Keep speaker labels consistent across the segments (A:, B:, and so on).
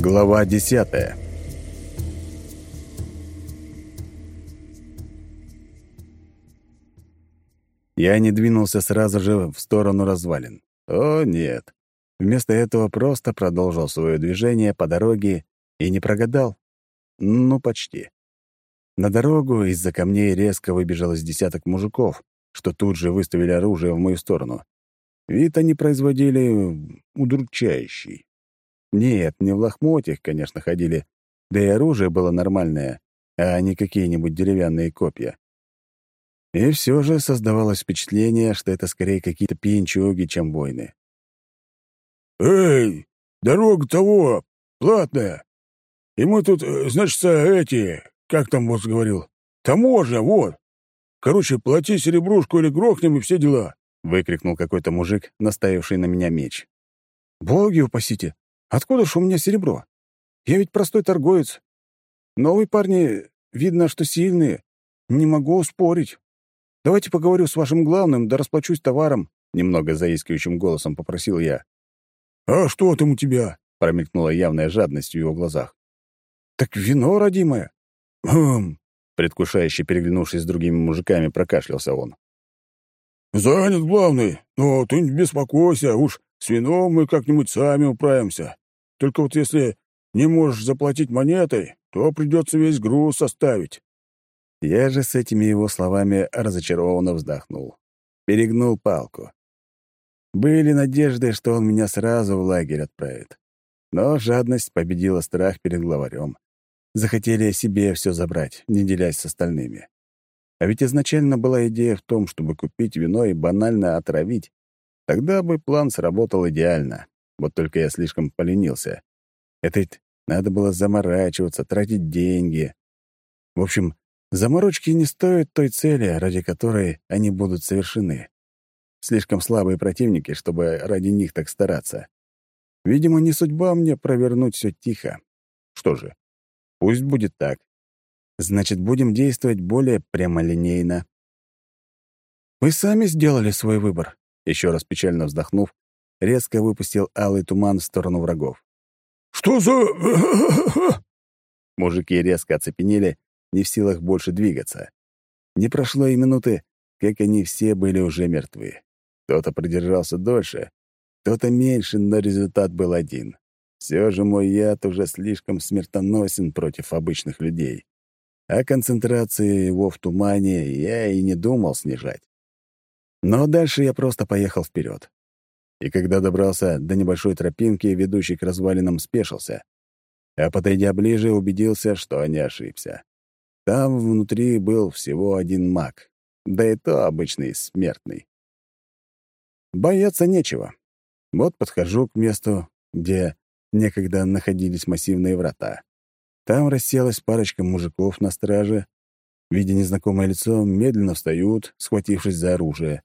A: Глава десятая Я не двинулся сразу же в сторону развалин. О, нет. Вместо этого просто продолжил свое движение по дороге и не прогадал. Ну, почти. На дорогу из-за камней резко выбежало с десяток мужиков, что тут же выставили оружие в мою сторону. Вид они производили удручающий. Нет, не в лохмотьях, конечно, ходили, да и оружие было нормальное, а не какие-нибудь деревянные копья. И все же создавалось впечатление, что это скорее какие-то пьянчуги, чем войны.
B: «Эй, дорога того, платная. И мы тут, э, значит, эти, как там босс говорил, таможня, вот. Короче, плати серебрушку или грохнем и все дела», — выкрикнул какой-то мужик, наставивший на меня меч.
A: «Боги упасите! Откуда ж у меня серебро? Я ведь простой торговец. Новые парни, видно, что сильные. Не могу спорить. Давайте поговорю с вашим главным, да расплачусь товаром», — немного заискивающим голосом попросил я.
B: «А что там у тебя?»
A: — промелькнула явная жадность в его глазах. «Так вино, родимое».
B: «Хм,
A: Предвкушающе переглянувшись с другими мужиками, прокашлялся он.
B: «Занят главный, но ты не беспокойся, уж с вином мы как-нибудь сами управимся. Только вот если не можешь заплатить монетой, то придется весь груз составить».
A: Я же с этими его словами разочарованно вздохнул. Перегнул палку. Были надежды, что он меня сразу в лагерь отправит. Но жадность победила страх перед главарем захотели себе все забрать, не делясь с остальными. А ведь изначально была идея в том, чтобы купить вино и банально отравить. Тогда бы план сработал идеально. Вот только я слишком поленился. Это ведь надо было заморачиваться, тратить деньги. В общем, заморочки не стоят той цели, ради которой они будут совершены. Слишком слабые противники, чтобы ради них так стараться. Видимо, не судьба мне провернуть все тихо. Что же, Пусть будет так. Значит, будем действовать более прямолинейно. Вы сами сделали свой выбор. Еще раз печально вздохнув, резко выпустил алый туман в сторону врагов.
B: «Что за...»
A: Мужики резко оцепенели, не в силах больше двигаться. Не прошло и минуты, как они все были уже мертвы. Кто-то продержался дольше, кто-то меньше, но результат был один. Все же мой яд уже слишком смертоносен против обычных людей. А концентрацию его в тумане я и не думал снижать. Но дальше я просто поехал вперед. И когда добрался до небольшой тропинки, ведущей к развалинам, спешился. А подойдя ближе, убедился, что не ошибся. Там внутри был всего один маг, да и то обычный смертный. Бояться нечего. Вот подхожу к месту, где некогда находились массивные врата. Там расселась парочка мужиков на страже. Видя незнакомое лицо, медленно встают, схватившись за оружие.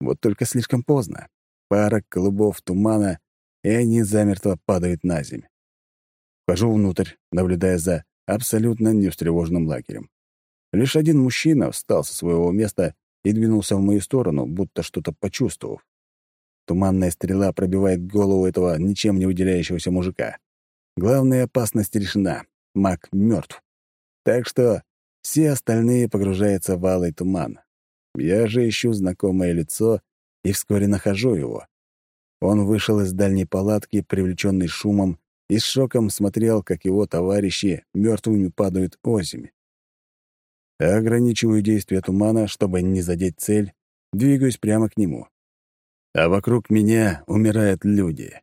A: Вот только слишком поздно. Пара клубов тумана, и они замертво падают на земь. Вхожу внутрь, наблюдая за абсолютно невстревоженным лагерем. Лишь один мужчина встал со своего места и двинулся в мою сторону, будто что-то почувствовав. Туманная стрела пробивает голову этого ничем не выделяющегося мужика. Главная опасность решена. Маг мертв. Так что все остальные погружаются в алый туман. Я же ищу знакомое лицо и вскоре нахожу его. Он вышел из дальней палатки, привлеченный шумом, и с шоком смотрел, как его товарищи мертвыми падают озимь. Ограничиваю действие тумана, чтобы не задеть цель, двигаюсь прямо к нему а вокруг меня умирают люди.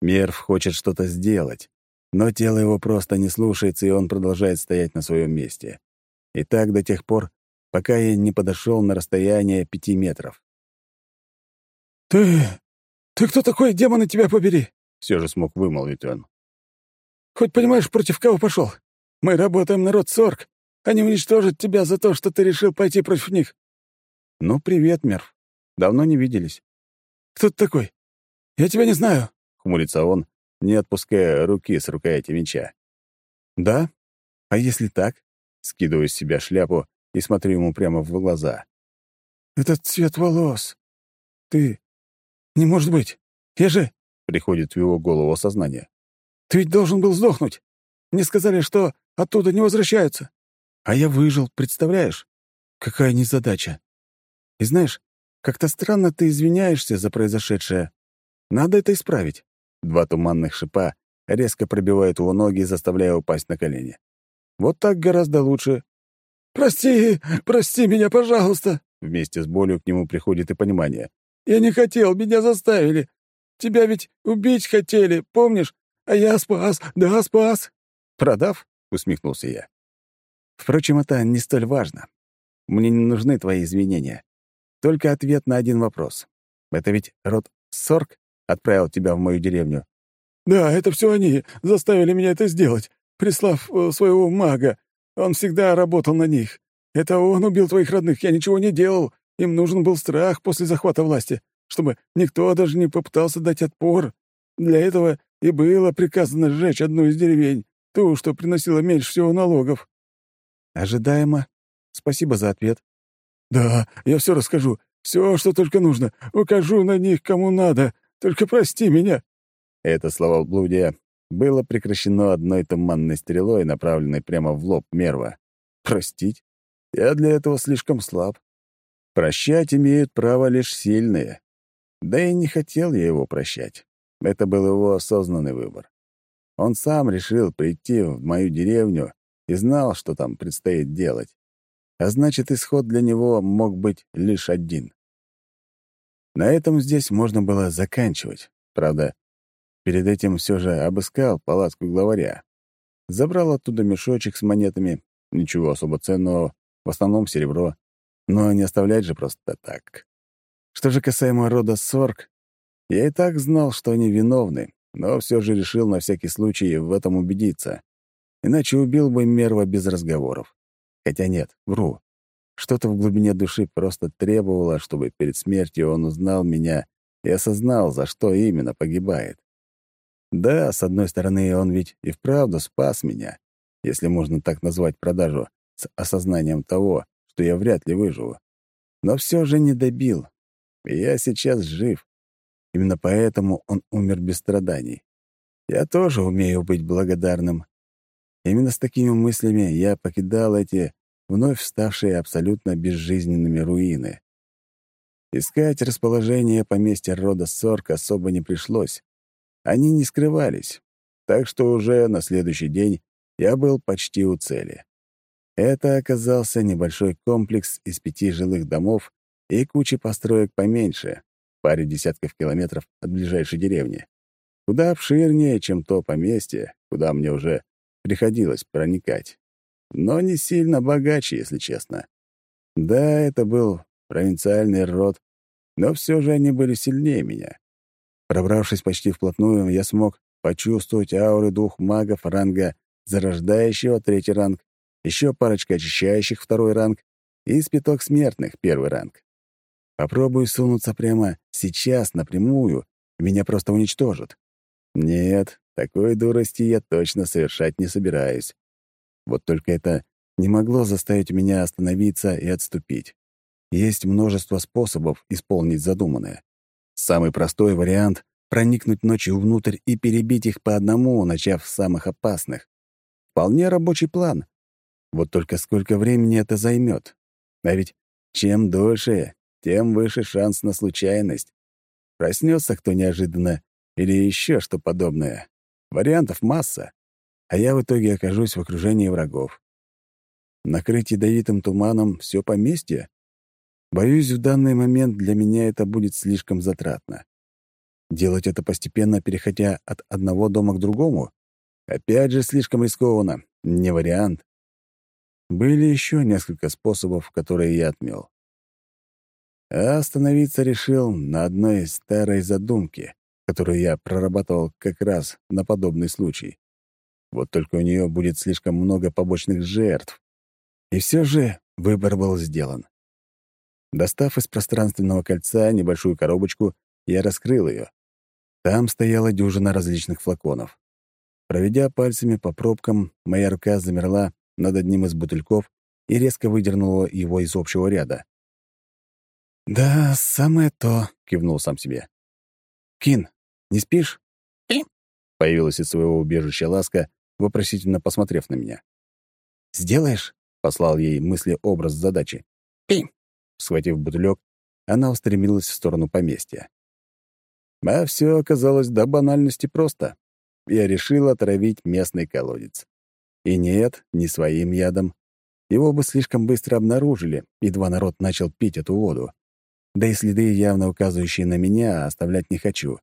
A: Мерв хочет что-то сделать, но тело его просто не слушается, и он продолжает стоять на своем месте. И так до тех пор, пока я не подошел на расстояние пяти метров.
B: «Ты... ты кто такой, демоны тебя побери?»
A: — все же смог вымолвить он.
B: «Хоть понимаешь, против кого пошел? Мы работаем на род Сорг. Они уничтожат тебя за то, что ты решил пойти против них».
A: «Ну, привет, Мерв. Давно не виделись.
B: «Кто ты такой? Я тебя не знаю», —
A: хмурится он, не отпуская руки с рукояти меча. «Да? А если так?» — скидываю с себя шляпу и смотрю ему прямо в глаза.
B: «Этот цвет волос. Ты... Не может быть. Я же...»
A: — приходит в его голову осознание.
B: Ты ведь должен был сдохнуть. Мне сказали, что оттуда не возвращаются. А я выжил, представляешь? Какая незадача. И знаешь, как-то странно ты извиняешься за произошедшее. Надо это исправить. Два туманных шипа резко пробивают его ноги, заставляя упасть на колени. Вот так гораздо лучше. «Прости, прости меня, пожалуйста!» Вместе с болью к нему приходит и понимание. «Я не хотел, меня заставили. Тебя ведь убить хотели, помнишь? А я спас, да, спас!» «Продав?» — усмехнулся я. «Впрочем, это не столь важно. Мне не нужны твои извинения. Только ответ на один вопрос. Это ведь род Сорг отправил тебя в мою деревню?» «Да, это все они заставили меня это сделать, прислав э, своего мага. Он всегда работал на них. Это он убил твоих родных, я ничего не делал. Им нужен был страх после захвата власти, чтобы никто даже не попытался дать отпор. Для этого и было приказано сжечь одну из деревень, ту, что приносила меньше всего налогов». «Ожидаемо. Спасибо за ответ». «Да, я все расскажу. Все, что только нужно. Укажу на них, кому надо. Только прости меня».
A: Это словоблудие было прекращено одной туманной стрелой, направленной прямо в лоб Мерва. Простить? Я для этого слишком слаб. Прощать имеют право лишь сильные. Да и не хотел я его прощать. Это был его осознанный выбор. Он сам решил прийти в мою деревню и знал, что там предстоит делать. А значит, исход для него мог быть лишь один. На этом здесь можно было заканчивать. Правда, перед этим все же обыскал палатку главаря. Забрал оттуда мешочек с монетами, ничего особо ценного, в основном серебро. Но не оставлять же просто так. Что же касаемо рода Сорг, я и так знал, что они виновны, но все же решил на всякий случай в этом убедиться. Иначе убил бы Мерва без разговоров. Хотя нет, вру. Что-то в глубине души просто требовало, чтобы перед смертью он узнал меня и осознал, за что именно погибает. Да, с одной стороны, он ведь и вправду спас меня, если можно так назвать продажу, с осознанием того, что я вряд ли выживу. Но все же не добил. Я сейчас жив. Именно поэтому он умер без страданий. Я тоже умею быть благодарным. Именно с такими мыслями я покидал эти вновь ставшие абсолютно безжизненными руины. Искать расположение поместья рода Сорк особо не пришлось. Они не скрывались, так что уже на следующий день я был почти у цели. Это оказался небольшой комплекс из пяти жилых домов и кучи построек поменьше, паре десятков километров от ближайшей деревни. Куда обширнее, чем то поместье, куда мне уже приходилось проникать но не сильно богаче, если честно. Да, это был провинциальный род, но все же они были сильнее меня. Пробравшись почти вплотную, я смог почувствовать ауры двух магов ранга зарождающего третий ранг, еще парочка очищающих второй ранг и спиток смертных первый ранг. Попробую сунуться прямо сейчас напрямую, меня просто уничтожат. Нет, такой дурости я точно совершать не собираюсь. Вот только это не могло заставить меня остановиться и отступить. Есть множество способов исполнить задуманное. Самый простой вариант — проникнуть ночью внутрь и перебить их по одному, начав с самых опасных. Вполне рабочий план. Вот только сколько времени это займет. А ведь чем дольше, тем выше шанс на случайность. Проснется кто неожиданно или еще что подобное. Вариантов масса а я в итоге окажусь в окружении врагов. Накрыть ядовитым туманом все поместье? Боюсь, в данный момент для меня это будет слишком затратно. Делать это постепенно, переходя от одного дома к другому? Опять же, слишком рискованно. Не вариант. Были еще несколько способов, которые я отмел. А остановиться решил на одной старой задумке, которую я прорабатывал как раз на подобный случай. Вот только у нее будет слишком много побочных жертв. И все же выбор был сделан. Достав из пространственного кольца небольшую коробочку, я раскрыл ее. Там стояла дюжина различных флаконов. Проведя пальцами по пробкам, моя рука замерла над одним из бутыльков и резко выдернула его из общего ряда. «Да, самое то», — кивнул сам себе. «Кин, не спишь?» Появилась из своего убежища ласка, вопросительно посмотрев на меня. «Сделаешь?» — послал ей мысли образ задачи. «Пи!» — схватив бутылек, она устремилась в сторону поместья. А все оказалось до банальности просто. Я решил отравить местный колодец. И нет, не своим ядом. Его бы слишком быстро обнаружили, едва народ начал пить эту воду. Да и следы, явно указывающие на меня, оставлять не хочу.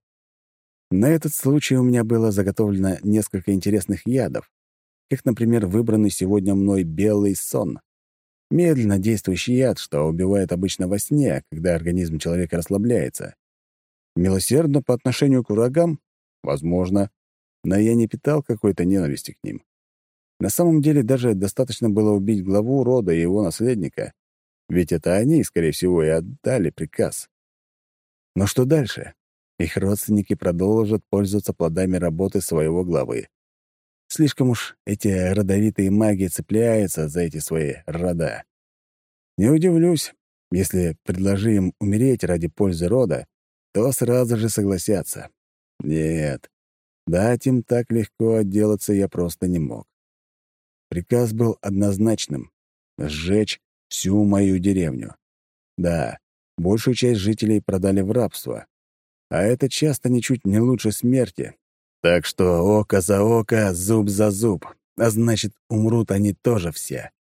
A: На этот случай у меня было заготовлено несколько интересных ядов, как, например, выбранный сегодня мной белый сон. Медленно действующий яд, что убивает обычно во сне, когда организм человека расслабляется. Милосердно по отношению к врагам? Возможно. Но я не питал какой-то ненависти к ним. На самом деле даже достаточно было убить главу рода и его наследника, ведь это они, скорее всего, и отдали приказ. Но что дальше? Их родственники продолжат пользоваться плодами работы своего главы. Слишком уж эти родовитые маги цепляются за эти свои рода. Не удивлюсь, если предложи им умереть ради пользы рода, то сразу же согласятся. Нет, дать им так легко отделаться я просто не мог. Приказ был однозначным — сжечь всю мою деревню. Да, большую часть жителей продали в рабство, а это часто ничуть не лучше смерти. Так что око за око, зуб за зуб, а значит, умрут они тоже все.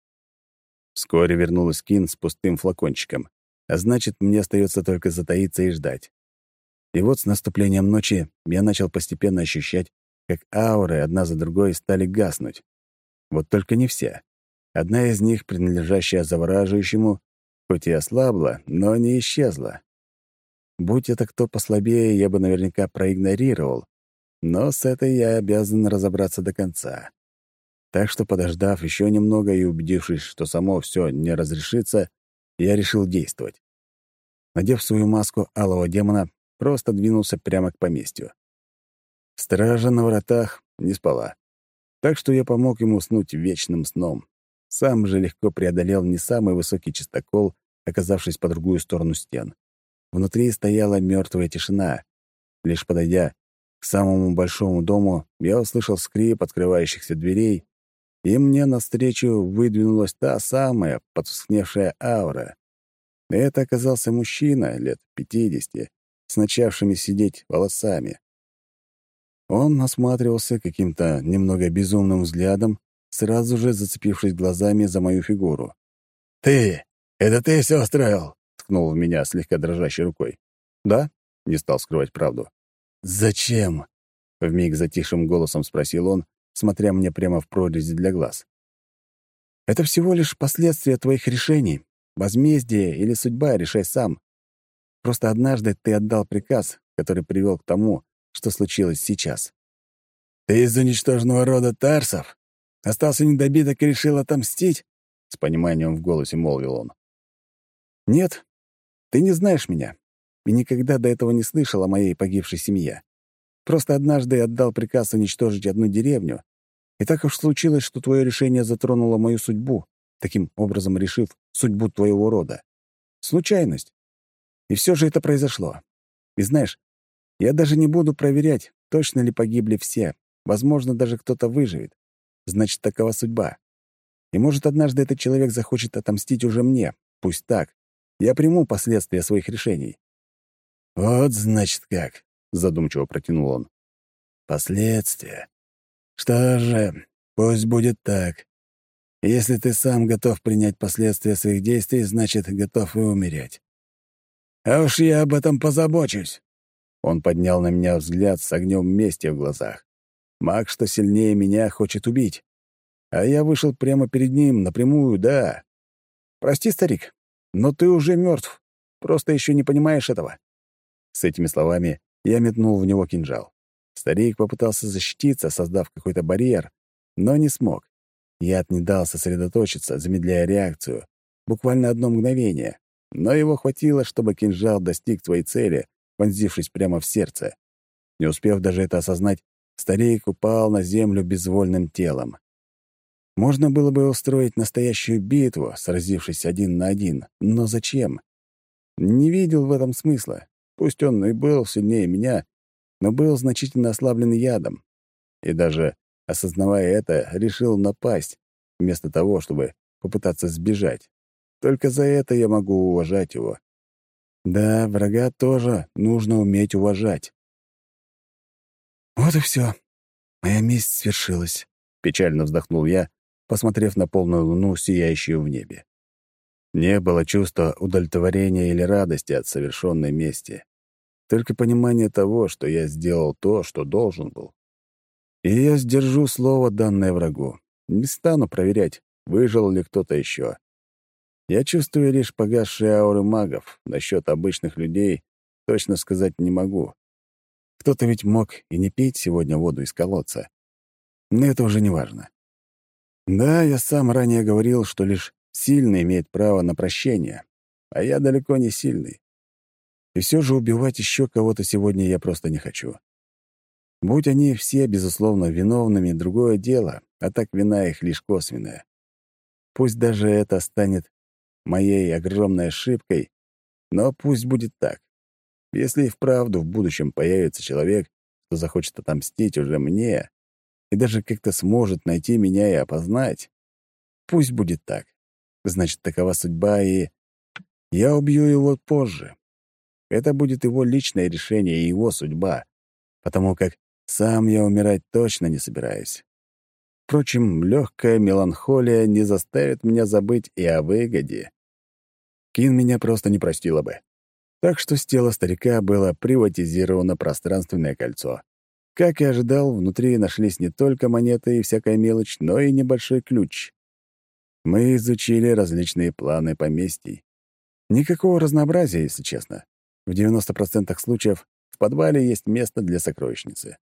A: Вскоре вернулась Кин с пустым флакончиком, а значит, мне остается только затаиться и ждать. И вот с наступлением ночи я начал постепенно ощущать, как ауры одна за другой стали гаснуть. Вот только не все. Одна из них, принадлежащая завораживающему, хоть и ослабла, но не исчезла. Будь это кто послабее, я бы наверняка проигнорировал, но с этой я обязан разобраться до конца. Так что, подождав еще немного и убедившись, что само все не разрешится, я решил действовать. Надев свою маску алого демона, просто двинулся прямо к поместью. Стража на воротах не спала так что я помог ему уснуть вечным сном. Сам же легко преодолел не самый высокий частокол, оказавшись по другую сторону стен. Внутри стояла мертвая тишина. Лишь подойдя к самому большому дому, я услышал скрип открывающихся дверей, и мне навстречу выдвинулась та самая потускневшая аура. Это оказался мужчина лет пятидесяти, с начавшими сидеть волосами. Он осматривался каким-то немного безумным взглядом, сразу же зацепившись глазами за мою фигуру. «Ты! Это ты все устроил?» — ткнул в меня слегка дрожащей рукой. «Да?» — не стал скрывать правду. «Зачем?» — вмиг затихшим голосом спросил он, смотря мне прямо в прорези для глаз. «Это всего лишь последствия твоих решений. Возмездие или судьба решай сам. Просто однажды ты отдал приказ, который привел к тому, что случилось сейчас. «Ты из уничтоженного рода Тарсов? Остался недобиток и решил отомстить?» С пониманием в голосе молвил он. «Нет, ты не знаешь меня и никогда до этого не слышал о моей погибшей семье. Просто однажды отдал приказ уничтожить одну деревню, и так уж случилось, что твое решение затронуло мою судьбу, таким образом решив судьбу твоего рода. Случайность. И все же это произошло. И знаешь, я даже не буду проверять, точно ли погибли все. Возможно, даже кто-то выживет. Значит, такова судьба. И может, однажды этот человек захочет отомстить уже мне. Пусть так. Я приму последствия своих решений. «Вот, значит, как», — задумчиво протянул он. «Последствия. Что же, пусть будет так. Если ты сам готов принять последствия своих действий, значит, готов и умереть. А уж я об этом позабочусь». Он поднял на меня взгляд с огнем мести в глазах. Маг, что сильнее меня, хочет убить. А я вышел прямо перед ним, напрямую, да. Прости, старик, но ты уже мертв. Просто еще не понимаешь этого. С этими словами я метнул в него кинжал. Старик попытался защититься, создав какой-то барьер, но не смог. Яд не дал сосредоточиться, замедляя реакцию. Буквально одно мгновение. Но его хватило, чтобы кинжал достиг своей цели, вонзившись прямо в сердце. Не успев даже это осознать, старик упал на землю безвольным телом. Можно было бы устроить настоящую битву, сразившись один на один, но зачем? Не видел в этом смысла. Пусть он и был сильнее меня, но был значительно ослаблен ядом. И даже, осознавая это, решил напасть, вместо того, чтобы попытаться сбежать. Только за это я могу уважать его. Да, врага тоже нужно уметь уважать.
B: «Вот и все. Моя месть свершилась», — печально вздохнул я, посмотрев на полную луну, сияющую в небе.
A: Не было чувства удовлетворения или радости от совершенной мести. Только понимание того, что я сделал то, что должен был. И я сдержу слово, данное врагу. Не стану проверять, выжил ли кто-то еще. Я чувствую лишь погасшие ауры магов. Насчет обычных людей точно сказать не могу. Кто-то ведь мог и не пить сегодня воду из колодца. Но это уже не важно. Да, я сам ранее говорил, что лишь сильный имеет право на прощение, а я далеко не сильный. И все же убивать еще кого-то сегодня я просто не хочу. Будь они все, безусловно, виновными, другое дело, а так вина их лишь косвенная. Пусть даже это станет моей огромной ошибкой, но пусть будет так. Если и вправду в будущем появится человек, кто захочет отомстить уже мне и даже как-то сможет найти меня и опознать, пусть будет так. Значит, такова судьба, и я убью его позже. Это будет его личное решение и его судьба, потому как сам я умирать точно не собираюсь. Впрочем, легкая меланхолия не заставит меня забыть и о выгоде. Кин меня просто не простила бы. Так что с тела старика было приватизировано пространственное кольцо. Как и ожидал, внутри нашлись не только монеты и всякая мелочь, но и небольшой ключ. Мы изучили различные планы поместий. Никакого разнообразия, если честно. В 90% случаев в подвале есть место для сокровищницы.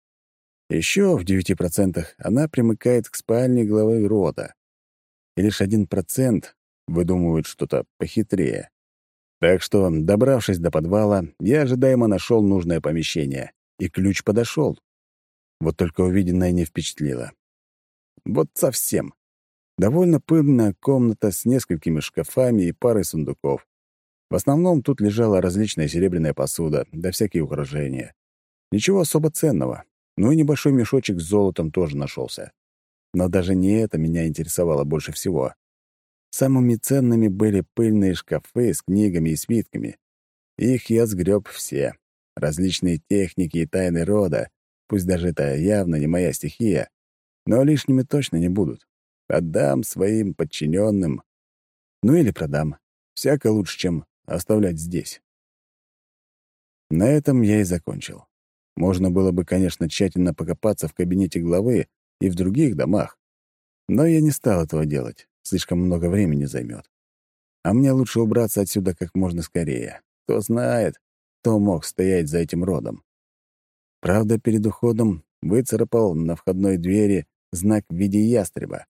A: Еще в 9% она примыкает к спальне главы рода. И лишь 1% выдумывают что-то похитрее. Так что, добравшись до подвала, я ожидаемо нашел нужное помещение, и ключ подошел. Вот только увиденное не впечатлило. Вот совсем. Довольно пыльная комната с несколькими шкафами и парой сундуков. В основном тут лежала различная серебряная посуда, да всякие украшения. Ничего особо ценного. Ну и небольшой мешочек с золотом тоже нашелся. Но даже не это меня интересовало больше всего. Самыми ценными были пыльные шкафы с книгами и свитками. Их я сгреб все. Различные техники и тайны рода, пусть даже это явно не моя стихия, но лишними точно не будут. Отдам своим подчиненным. Ну или продам. Всяко лучше, чем оставлять здесь. На этом я и закончил. Можно было бы, конечно, тщательно покопаться в кабинете главы и в других домах, но я не стал этого делать. Слишком много времени займет. А мне лучше убраться отсюда как можно скорее. Кто знает, кто мог стоять за этим родом. Правда, перед уходом выцарапал на входной двери знак в виде ястреба.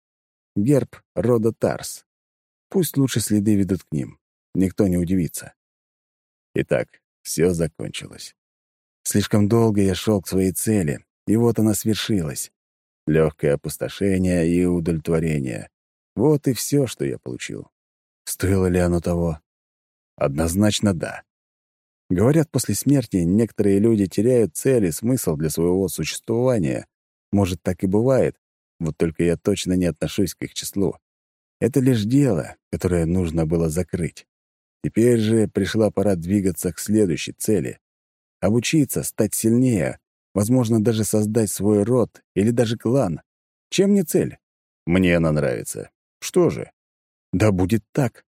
A: Герб рода Тарс. Пусть лучше следы ведут к ним. Никто не удивится. Итак, все закончилось. Слишком долго я шел к своей цели, и вот она свершилась. Легкое опустошение и удовлетворение. Вот и все, что я получил. Стоило ли оно того? Однозначно да. Говорят, после смерти некоторые люди теряют цель и смысл для своего существования. Может, так и бывает, вот только я точно не отношусь к их числу. Это лишь дело, которое нужно было закрыть. Теперь же пришла пора двигаться к следующей цели. Обучиться, стать сильнее, возможно, даже создать свой род или даже клан. Чем не цель? Мне она нравится. Что же? Да будет так.